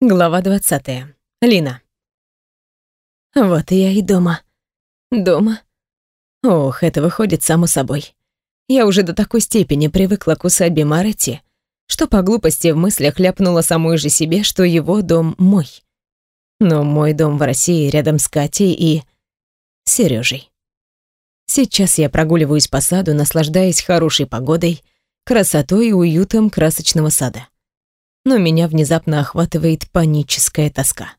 Глава 20. Лина. Вот и я и дома. Дома. Ох, это выходит само собой. Я уже до такой степени привыкла к усадьбе Маретти, что по глупости в мыслях ляпнула самой же себе, что его дом мой. Но мой дом в России рядом с Катей и... Сережей. Сейчас я прогуливаюсь по саду, наслаждаясь хорошей погодой, красотой и уютом красочного сада но меня внезапно охватывает паническая тоска.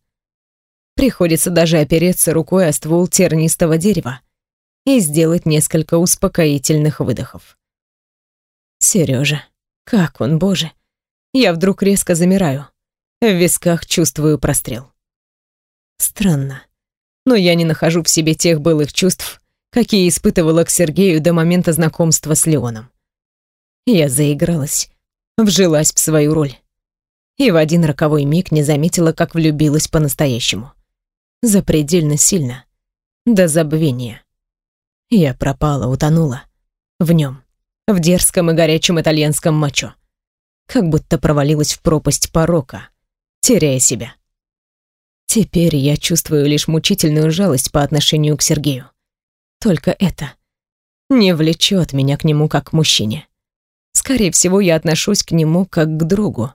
Приходится даже опереться рукой о ствол тернистого дерева и сделать несколько успокоительных выдохов. Сережа, как он, боже! Я вдруг резко замираю. В висках чувствую прострел. Странно, но я не нахожу в себе тех былых чувств, какие испытывала к Сергею до момента знакомства с Леоном. Я заигралась, вжилась в свою роль и в один роковой миг не заметила, как влюбилась по-настоящему. Запредельно сильно. До забвения. Я пропала, утонула. В нем, в дерзком и горячем итальянском мачо. Как будто провалилась в пропасть порока, теряя себя. Теперь я чувствую лишь мучительную жалость по отношению к Сергею. Только это не влечет меня к нему как к мужчине. Скорее всего, я отношусь к нему как к другу,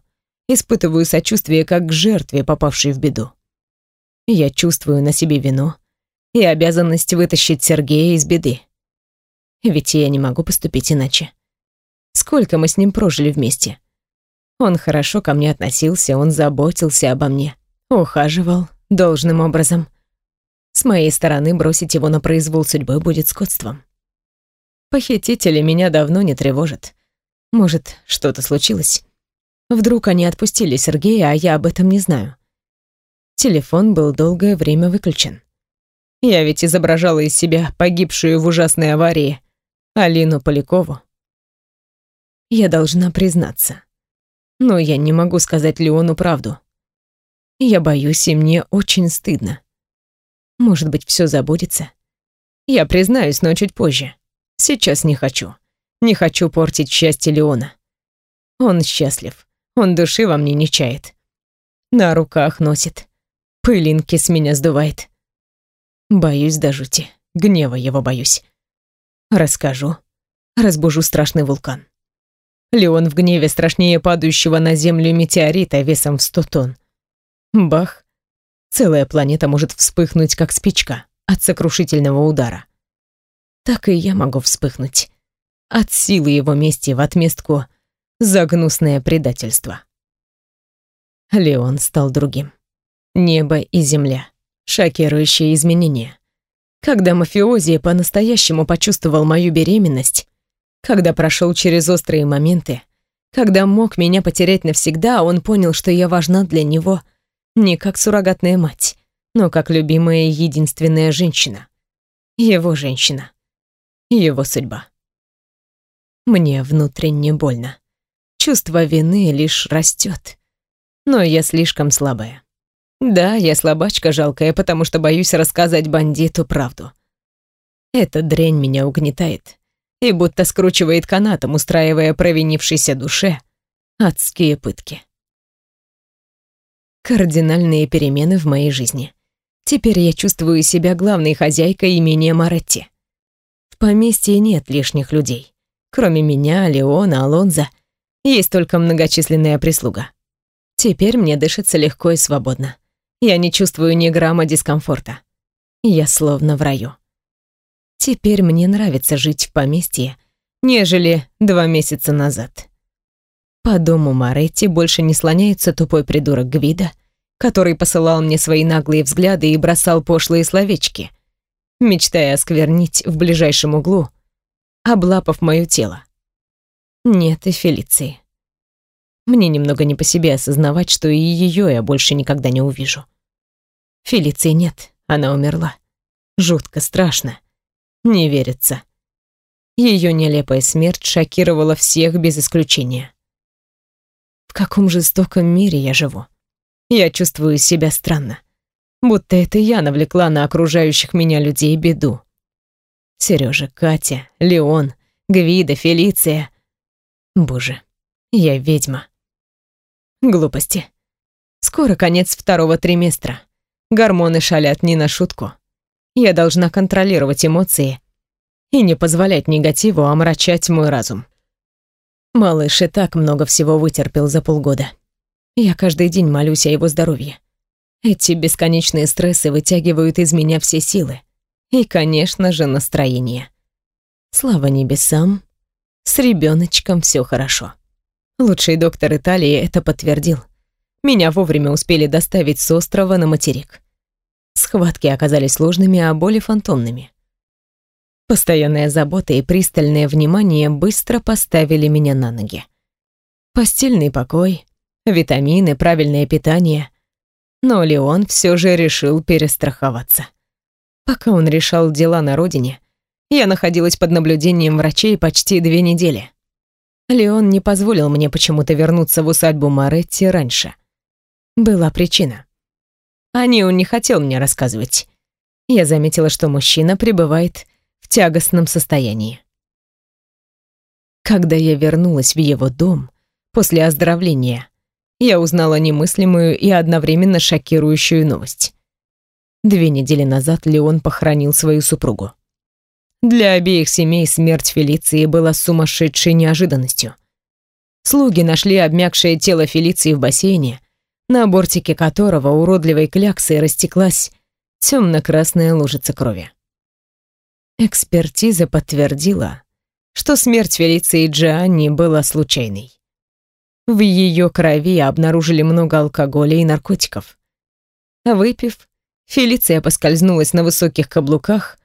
Испытываю сочувствие как к жертве, попавшей в беду. Я чувствую на себе вину и обязанность вытащить Сергея из беды. Ведь я не могу поступить иначе. Сколько мы с ним прожили вместе. Он хорошо ко мне относился, он заботился обо мне, ухаживал должным образом. С моей стороны бросить его на произвол судьбы будет скотством. Похитители меня давно не тревожат. Может, что-то случилось? Вдруг они отпустили Сергея, а я об этом не знаю. Телефон был долгое время выключен. Я ведь изображала из себя погибшую в ужасной аварии Алину Полякову. Я должна признаться. Но я не могу сказать Леону правду. Я боюсь, и мне очень стыдно. Может быть, все забудется. Я признаюсь, но чуть позже. Сейчас не хочу. Не хочу портить счастье Леона. Он счастлив. Он души во мне не чает. На руках носит. Пылинки с меня сдувает. Боюсь до жути. Гнева его боюсь. Расскажу. Разбужу страшный вулкан. Леон в гневе страшнее падающего на землю метеорита весом в сто тонн. Бах. Целая планета может вспыхнуть, как спичка, от сокрушительного удара. Так и я могу вспыхнуть. От силы его мести в отместку — за гнусное предательство. Леон стал другим. Небо и земля. Шокирующие изменения. Когда мафиози по-настоящему почувствовал мою беременность, когда прошел через острые моменты, когда мог меня потерять навсегда, он понял, что я важна для него не как суррогатная мать, но как любимая единственная женщина. Его женщина. Его судьба. Мне внутренне больно. Чувство вины лишь растет. Но я слишком слабая. Да, я слабачка жалкая, потому что боюсь рассказать бандиту правду. Эта дрянь меня угнетает и будто скручивает канатом, устраивая провинившейся душе адские пытки. Кардинальные перемены в моей жизни. Теперь я чувствую себя главной хозяйкой имения Маретти. В поместье нет лишних людей. Кроме меня, Леона, Алонза есть только многочисленная прислуга. Теперь мне дышится легко и свободно. Я не чувствую ни грамма дискомфорта. Я словно в раю. Теперь мне нравится жить в поместье, нежели два месяца назад. По дому Маретти больше не слоняется тупой придурок Гвида, который посылал мне свои наглые взгляды и бросал пошлые словечки, мечтая осквернить в ближайшем углу, облапав мое тело. Нет и Фелиции. Мне немного не по себе осознавать, что и ее я больше никогда не увижу. Фелиции нет, она умерла. Жутко страшно. Не верится. Ее нелепая смерть шокировала всех без исключения. В каком жестоком мире я живу? Я чувствую себя странно. Будто это я навлекла на окружающих меня людей беду. Сережа, Катя, Леон, Гвида, Фелиция — Боже, я ведьма. Глупости. Скоро конец второго триместра. Гормоны шалят не на шутку. Я должна контролировать эмоции и не позволять негативу омрачать мой разум. Малыш и так много всего вытерпел за полгода. Я каждый день молюсь о его здоровье. Эти бесконечные стрессы вытягивают из меня все силы. И, конечно же, настроение. Слава небесам, с ребеночком все хорошо. Лучший доктор Италии это подтвердил. Меня вовремя успели доставить с острова на материк. Схватки оказались сложными, а боли фантомными. Постоянная забота и пристальное внимание быстро поставили меня на ноги. Постельный покой, витамины, правильное питание. Но Леон все же решил перестраховаться. Пока он решал дела на родине, я находилась под наблюдением врачей почти две недели. Леон не позволил мне почему-то вернуться в усадьбу Маретти раньше. Была причина. О ней он не хотел мне рассказывать. Я заметила, что мужчина пребывает в тягостном состоянии. Когда я вернулась в его дом после оздоровления, я узнала немыслимую и одновременно шокирующую новость. Две недели назад Леон похоронил свою супругу. Для обеих семей смерть Фелиции была сумасшедшей неожиданностью. Слуги нашли обмякшее тело Фелиции в бассейне, на бортике которого уродливой кляксой растеклась темно-красная лужица крови. Экспертиза подтвердила, что смерть Фелиции Джианни была случайной. В ее крови обнаружили много алкоголя и наркотиков. Выпив, Фелиция поскользнулась на высоких каблуках,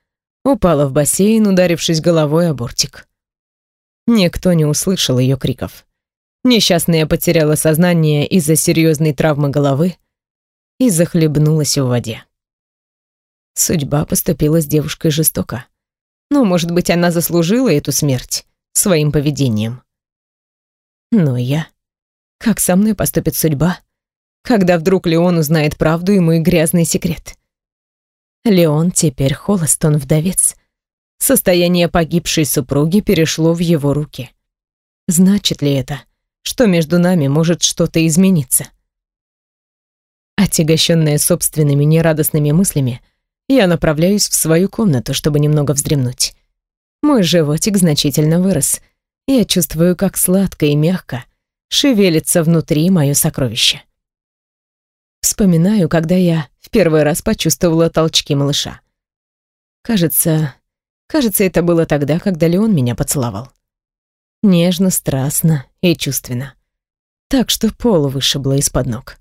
упала в бассейн, ударившись головой о бортик. Никто не услышал ее криков. Несчастная потеряла сознание из-за серьезной травмы головы и захлебнулась в воде. Судьба поступила с девушкой жестоко. Но, может быть, она заслужила эту смерть своим поведением. Но я как со мной поступит судьба, когда вдруг Леон узнает правду и мой грязный секрет? Леон теперь холост, он вдовец. Состояние погибшей супруги перешло в его руки. Значит ли это, что между нами может что-то измениться? Отягощенная собственными нерадостными мыслями, я направляюсь в свою комнату, чтобы немного вздремнуть. Мой животик значительно вырос. Я чувствую, как сладко и мягко шевелится внутри мое сокровище. Вспоминаю, когда я в первый раз почувствовала толчки малыша. Кажется, кажется, это было тогда, когда Леон меня поцеловал. Нежно, страстно и чувственно. Так что пол вышибло из-под ног.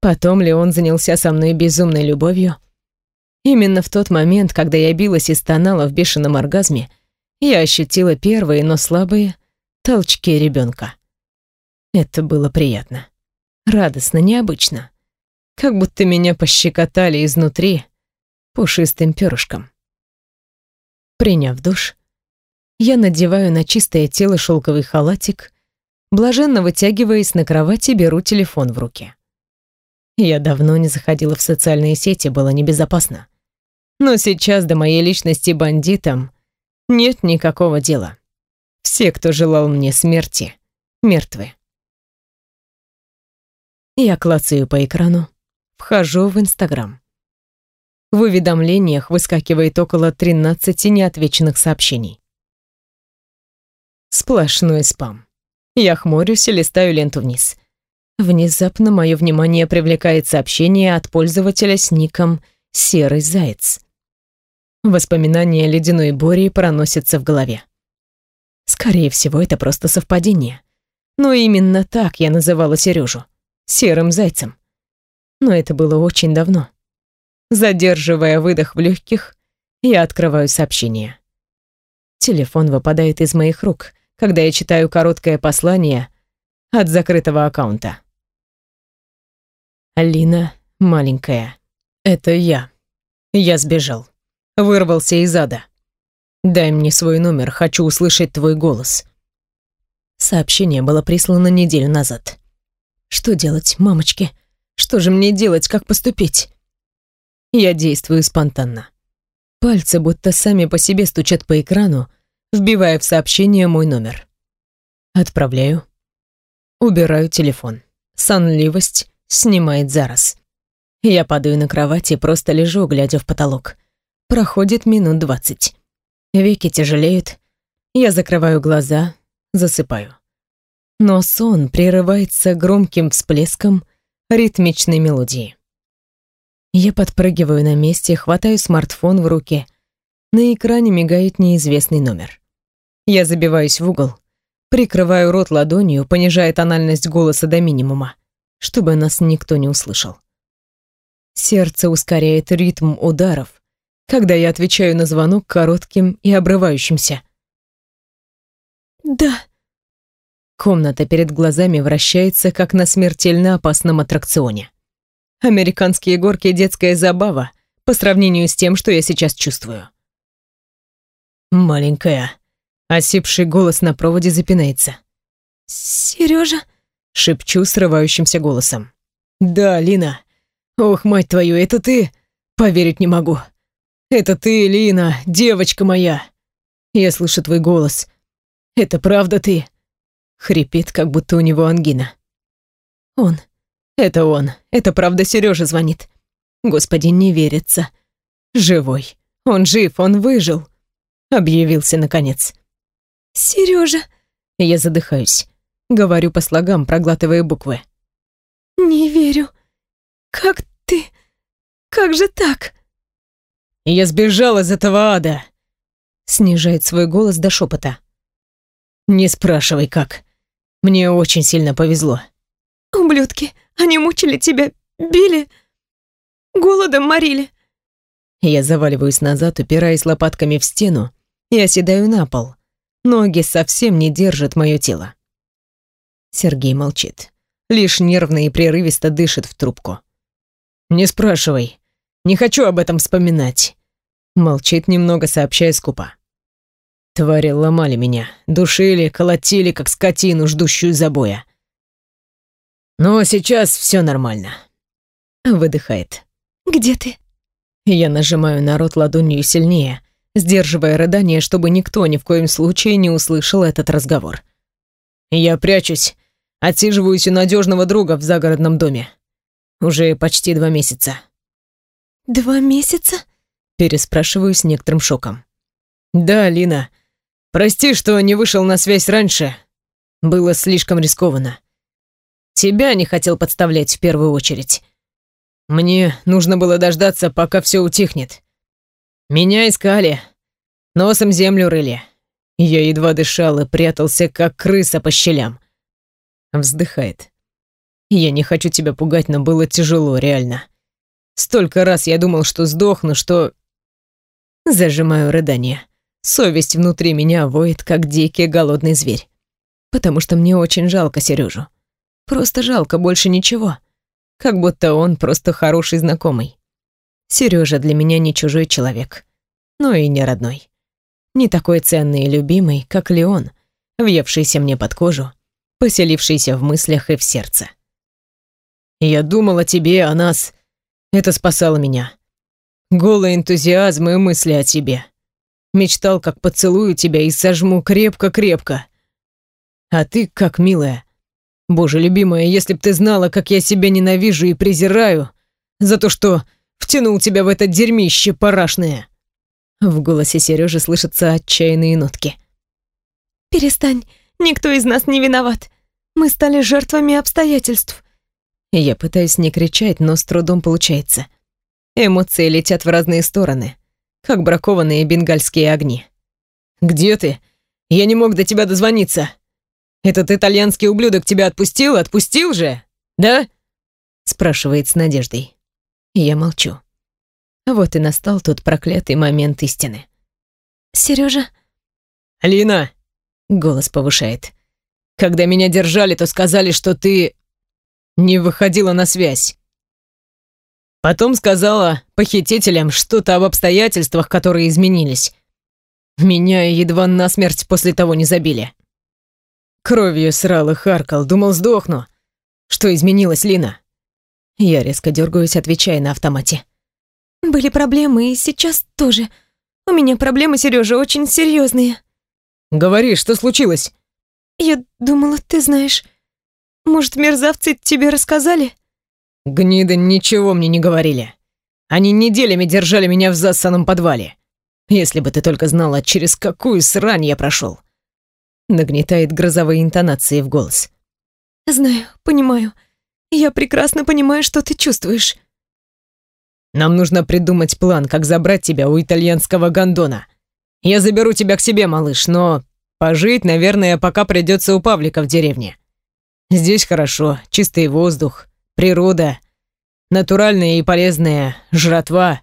Потом Леон занялся со мной безумной любовью. Именно в тот момент, когда я билась и стонала в бешеном оргазме, я ощутила первые, но слабые толчки ребенка. Это было приятно. Радостно, необычно. Как будто меня пощекотали изнутри пушистым перышком. Приняв душ, я надеваю на чистое тело шелковый халатик, блаженно вытягиваясь на кровати, беру телефон в руки. Я давно не заходила в социальные сети, было небезопасно. Но сейчас до моей личности бандитам нет никакого дела. Все, кто желал мне смерти, мертвы. Я клацаю по экрану, вхожу в Инстаграм. В уведомлениях выскакивает около 13 неотвеченных сообщений. Сплошной спам. Я хмурюсь и листаю ленту вниз. Внезапно мое внимание привлекает сообщение от пользователя с ником «Серый заяц». Воспоминания ледяной бури проносятся в голове. Скорее всего, это просто совпадение. Но именно так я называла Сережу серым зайцем. Но это было очень давно. Задерживая выдох в легких, я открываю сообщение. Телефон выпадает из моих рук, когда я читаю короткое послание от закрытого аккаунта. Алина маленькая. Это я. Я сбежал. Вырвался из ада. Дай мне свой номер, хочу услышать твой голос. Сообщение было прислано неделю назад. Что делать, мамочки? Что же мне делать, как поступить? Я действую спонтанно. Пальцы будто сами по себе стучат по экрану, вбивая в сообщение мой номер. Отправляю. Убираю телефон. Сонливость снимает зараз. Я падаю на кровать и просто лежу, глядя в потолок. Проходит минут двадцать. Веки тяжелеют. Я закрываю глаза, засыпаю. Но сон прерывается громким всплеском ритмичной мелодии. Я подпрыгиваю на месте, хватаю смартфон в руки. На экране мигает неизвестный номер. Я забиваюсь в угол, прикрываю рот ладонью, понижая тональность голоса до минимума, чтобы нас никто не услышал. Сердце ускоряет ритм ударов, когда я отвечаю на звонок коротким и обрывающимся. «Да». Комната перед глазами вращается, как на смертельно опасном аттракционе. Американские горки — детская забава по сравнению с тем, что я сейчас чувствую. «Маленькая», — осипший голос на проводе запинается. «Серёжа?» — шепчу срывающимся голосом. «Да, Лина. Ох, мать твою, это ты? Поверить не могу. Это ты, Лина, девочка моя. Я слышу твой голос. Это правда ты?» Хрипит, как будто у него ангина. «Он. Это он. Это правда Сережа звонит. Господи, не верится. Живой. Он жив, он выжил. Объявился наконец. Сережа. Я задыхаюсь. Говорю по слогам, проглатывая буквы. Не верю. Как ты? Как же так? Я сбежал из этого ада. Снижает свой голос до шепота. Не спрашивай как. Мне очень сильно повезло. Ублюдки. Они мучили тебя, били, голодом морили. Я заваливаюсь назад, упираясь лопатками в стену и оседаю на пол. Ноги совсем не держат мое тело. Сергей молчит. Лишь нервно и прерывисто дышит в трубку. «Не спрашивай. Не хочу об этом вспоминать». Молчит немного, сообщая скупо. Твари ломали меня, душили, колотили, как скотину, ждущую забоя. Но сейчас все нормально. Выдыхает. Где ты? Я нажимаю на рот ладонью сильнее, сдерживая рыдание, чтобы никто ни в коем случае не услышал этот разговор. Я прячусь, отсиживаюсь у надежного друга в загородном доме. Уже почти два месяца. Два месяца? Переспрашиваю с некоторым шоком. Да, Лина. Прости, что не вышел на связь раньше. Было слишком рискованно. Тебя не хотел подставлять в первую очередь. Мне нужно было дождаться, пока все утихнет. Меня искали, носом землю рыли. Я едва дышал и прятался, как крыса по щелям. Вздыхает. Я не хочу тебя пугать, но было тяжело, реально. Столько раз я думал, что сдохну, что... Зажимаю рыдание. Совесть внутри меня воет, как дикий голодный зверь. Потому что мне очень жалко Сережу. Просто жалко, больше ничего. Как будто он просто хороший знакомый. Сережа для меня не чужой человек, но и не родной. Не такой ценный и любимый, как Леон, въевшийся мне под кожу, поселившийся в мыслях и в сердце. Я думал о тебе, о нас. Это спасало меня. Голый энтузиазм и мысли о тебе. Мечтал, как поцелую тебя и сожму крепко-крепко. А ты, как милая, Боже, любимая, если б ты знала, как я себя ненавижу и презираю за то, что втянул тебя в это дерьмище парашное. В голосе Сережи слышатся отчаянные нотки. Перестань, никто из нас не виноват. Мы стали жертвами обстоятельств. Я пытаюсь не кричать, но с трудом получается. Эмоции летят в разные стороны, как бракованные бенгальские огни. «Где ты? Я не мог до тебя дозвониться!» Этот итальянский ублюдок тебя отпустил? Отпустил же? Да?» Спрашивает с надеждой. Я молчу. Вот и настал тот проклятый момент истины. «Серёжа?» «Лина!» — голос повышает. «Когда меня держали, то сказали, что ты не выходила на связь. Потом сказала похитителям что-то об обстоятельствах, которые изменились. Меня едва насмерть после того не забили. Кровью срал и харкал, думал, сдохну. Что изменилось, Лина? Я резко дергаюсь, отвечая на автомате. Были проблемы, и сейчас тоже. У меня проблемы, Сережа, очень серьезные. Говори, что случилось? Я думала, ты знаешь. Может, мерзавцы тебе рассказали? Гниды ничего мне не говорили. Они неделями держали меня в засанном подвале. Если бы ты только знала, через какую срань я прошел. Нагнетает грозовые интонации в голос. Знаю, понимаю. Я прекрасно понимаю, что ты чувствуешь. Нам нужно придумать план, как забрать тебя у итальянского гондона. Я заберу тебя к себе, малыш, но пожить, наверное, пока придется у Павлика в деревне. Здесь хорошо, чистый воздух, природа, натуральная и полезная жратва.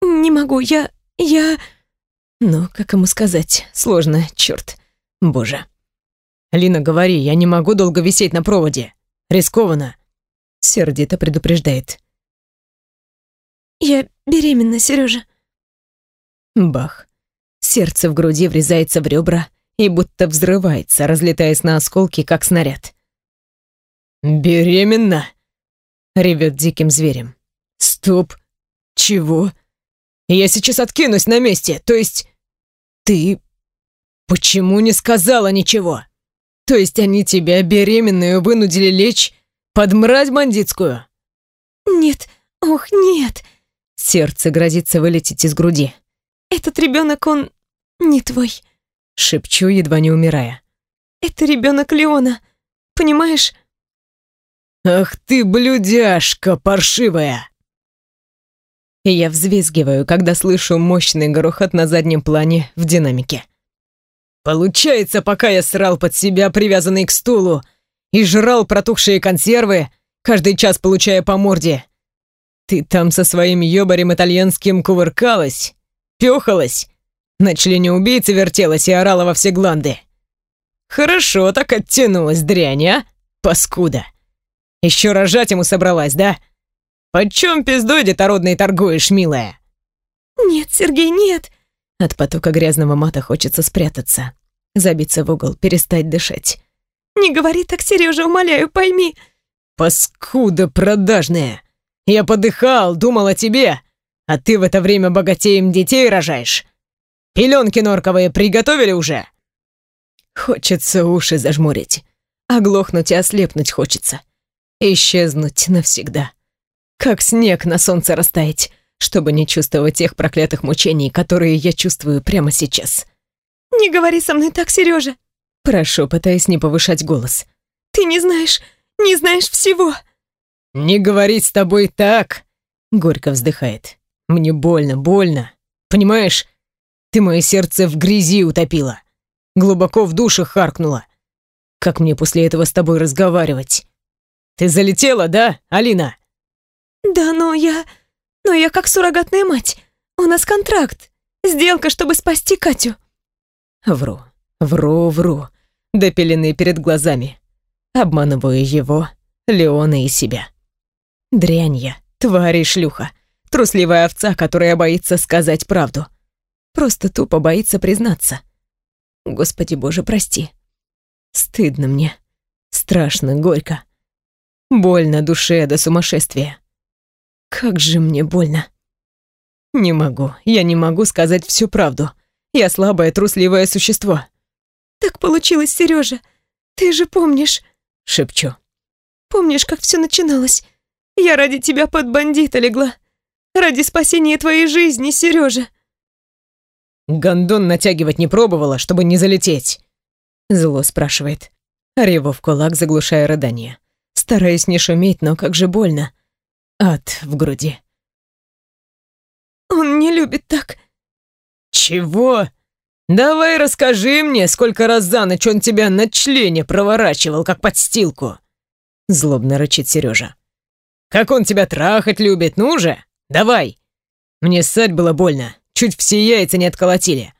Не могу, я... я... Ну, как ему сказать? Сложно, черт. Боже. Лина, говори, я не могу долго висеть на проводе. Рискованно. Сердито предупреждает. Я беременна, Сережа. Бах. Сердце в груди врезается в ребра и будто взрывается, разлетаясь на осколки, как снаряд. «Беременна?» — ревет диким зверем. «Стоп! Чего? Я сейчас откинусь на месте, то есть... Ты... Почему не сказала ничего? То есть они тебя, беременную, вынудили лечь под мразь бандитскую?» «Нет, ох, нет!» Сердце грозится вылететь из груди. «Этот ребенок, он не твой!» Шепчу, едва не умирая. «Это ребенок Леона, понимаешь?» «Ах ты, блюдяшка паршивая!» И я взвизгиваю, когда слышу мощный грохот на заднем плане в динамике. «Получается, пока я срал под себя, привязанный к стулу, и жрал протухшие консервы, каждый час получая по морде, ты там со своим ёбарем итальянским кувыркалась, пёхалась, на члене убийцы вертелась и орала во все гланды. Хорошо так оттянулась дрянь, а, паскуда!» Еще рожать ему собралась, да? Почем пиздой детородной торгуешь, милая?» «Нет, Сергей, нет!» От потока грязного мата хочется спрятаться, забиться в угол, перестать дышать. «Не говори так, Сережа, умоляю, пойми!» «Паскуда продажная! Я подыхал, думал о тебе, а ты в это время богатеем детей рожаешь. Пеленки норковые приготовили уже?» Хочется уши зажмурить, оглохнуть и ослепнуть хочется. Исчезнуть навсегда. Как снег на солнце растаять, чтобы не чувствовать тех проклятых мучений, которые я чувствую прямо сейчас. «Не говори со мной так, Сережа!» Прошу, пытаясь не повышать голос. «Ты не знаешь, не знаешь всего!» «Не говорить с тобой так!» Горько вздыхает. «Мне больно, больно. Понимаешь, ты мое сердце в грязи утопила. Глубоко в душе харкнула. Как мне после этого с тобой разговаривать? Ты залетела, да, Алина?» «Да, но я... Но я как суррогатная мать. У нас контракт. Сделка, чтобы спасти Катю». Вру, вру, вру. До пелены перед глазами. Обманываю его, Леона и себя. Дрянь я, тварь и шлюха. Трусливая овца, которая боится сказать правду. Просто тупо боится признаться. Господи боже, прости. Стыдно мне. Страшно, горько. Больно душе до сумасшествия. Как же мне больно. Не могу, я не могу сказать всю правду. Я слабое, трусливое существо. Так получилось, Сережа. Ты же помнишь, шепчу. Помнишь, как все начиналось? Я ради тебя под бандита легла. Ради спасения твоей жизни, Сережа. Гондон натягивать не пробовала, чтобы не залететь. Зло спрашивает. Реву в кулак, заглушая рыдание. Стараюсь не шуметь, но как же больно. Ад в груди. Он не любит так. Чего? Давай расскажи мне, сколько раз за ночь он тебя на члене проворачивал, как подстилку. Злобно рычит Сережа. Как он тебя трахать любит, ну же, давай. Мне ссать было больно, чуть все яйца не отколотили.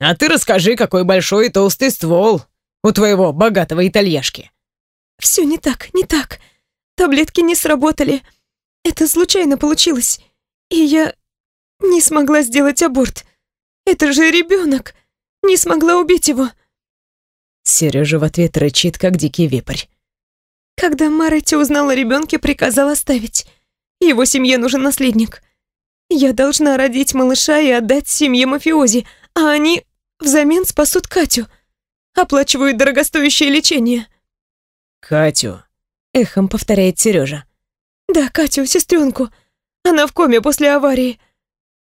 А ты расскажи, какой большой и толстый ствол у твоего богатого итальяшки. Все не так, не так. Таблетки не сработали. Это случайно получилось. И я не смогла сделать аборт. Это же ребенок. Не смогла убить его. Сережа в ответ рычит, как дикий вепрь. Когда Маретти узнала о ребенке, приказал оставить. Его семье нужен наследник. Я должна родить малыша и отдать семье мафиози, а они взамен спасут Катю. Оплачивают дорогостоящее лечение. Катю, эхом повторяет Сережа. Да, Катю, сестренку. Она в коме после аварии.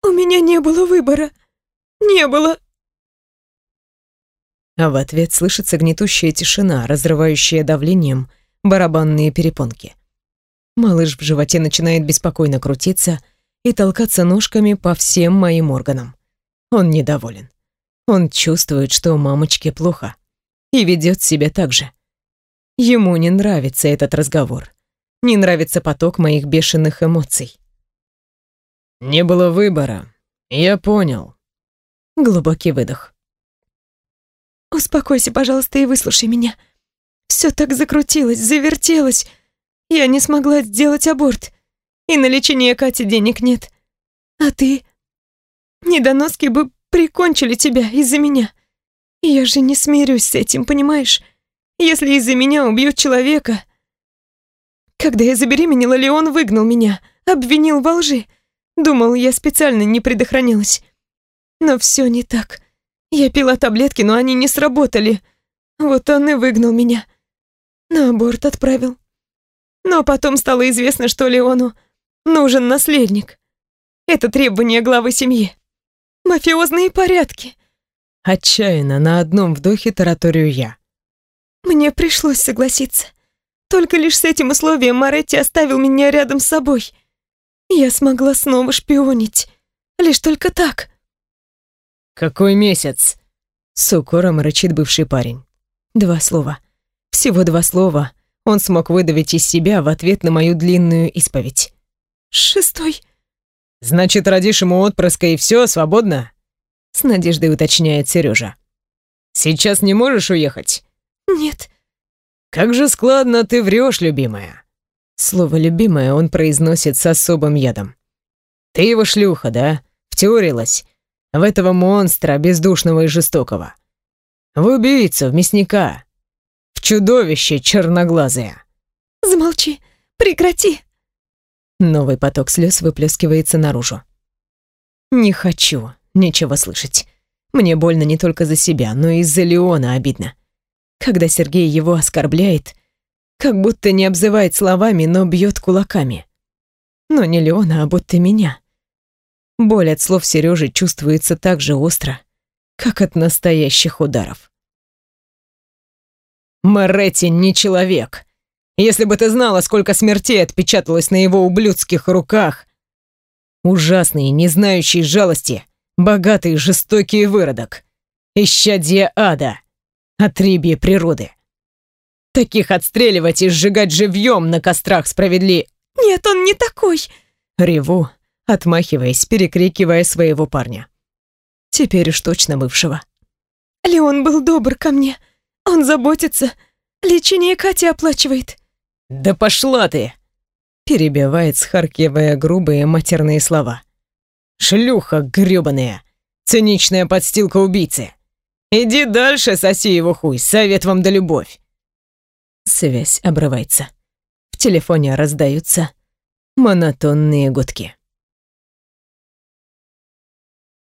У меня не было выбора. Не было. А в ответ слышится гнетущая тишина, разрывающая давлением барабанные перепонки. Малыш в животе начинает беспокойно крутиться и толкаться ножками по всем моим органам. Он недоволен. Он чувствует, что мамочке плохо. И ведет себя так же. Ему не нравится этот разговор. Не нравится поток моих бешеных эмоций. «Не было выбора. Я понял». Глубокий выдох. «Успокойся, пожалуйста, и выслушай меня. Все так закрутилось, завертелось. Я не смогла сделать аборт. И на лечение Кати денег нет. А ты? Недоноски бы прикончили тебя из-за меня. Я же не смирюсь с этим, понимаешь? Если из-за меня убьют человека... Когда я забеременела, Леон выгнал меня, обвинил во лжи. Думал, я специально не предохранилась. Но все не так. Я пила таблетки, но они не сработали. Вот он и выгнал меня. На аборт отправил. Но потом стало известно, что Леону нужен наследник. Это требование главы семьи. Мафиозные порядки. Отчаянно на одном вдохе тараторию я. Мне пришлось согласиться. Только лишь с этим условием Моретти оставил меня рядом с собой. Я смогла снова шпионить. Лишь только так. «Какой месяц?» С укором рычит бывший парень. Два слова. Всего два слова он смог выдавить из себя в ответ на мою длинную исповедь. «Шестой». «Значит, родишь ему отпрыска и все, свободно?» С надеждой уточняет Сережа. «Сейчас не можешь уехать?» «Нет». «Как же складно ты врешь, любимая». Слово «любимая» он произносит с особым ядом. «Ты его шлюха, да? Втюрилась? В этого монстра, бездушного и жестокого. В убийцу, в мясника. В чудовище черноглазое». «Замолчи, прекрати». Новый поток слез выплескивается наружу. «Не хочу ничего слышать. Мне больно не только за себя, но и за Леона обидно. Когда Сергей его оскорбляет, как будто не обзывает словами, но бьет кулаками. Но не Леона, а будто меня. Боль от слов Сережи чувствуется так же остро, как от настоящих ударов. Моретти не человек. Если бы ты знала, сколько смертей отпечаталось на его ублюдских руках. Ужасный, не знающий жалости, богатый, жестокий выродок. Исчадие ада. Отребье природы. Таких отстреливать и сжигать живьем на кострах справедли... «Нет, он не такой!» Реву, отмахиваясь, перекрикивая своего парня. Теперь уж точно бывшего. «Леон был добр ко мне. Он заботится. Лечение Кати оплачивает». «Да пошла ты!» Перебивает, схаркивая грубые матерные слова. «Шлюха грёбаная! Циничная подстилка убийцы! Иди дальше, соси его хуй, совет вам да любовь!» Связь обрывается. В телефоне раздаются монотонные гудки.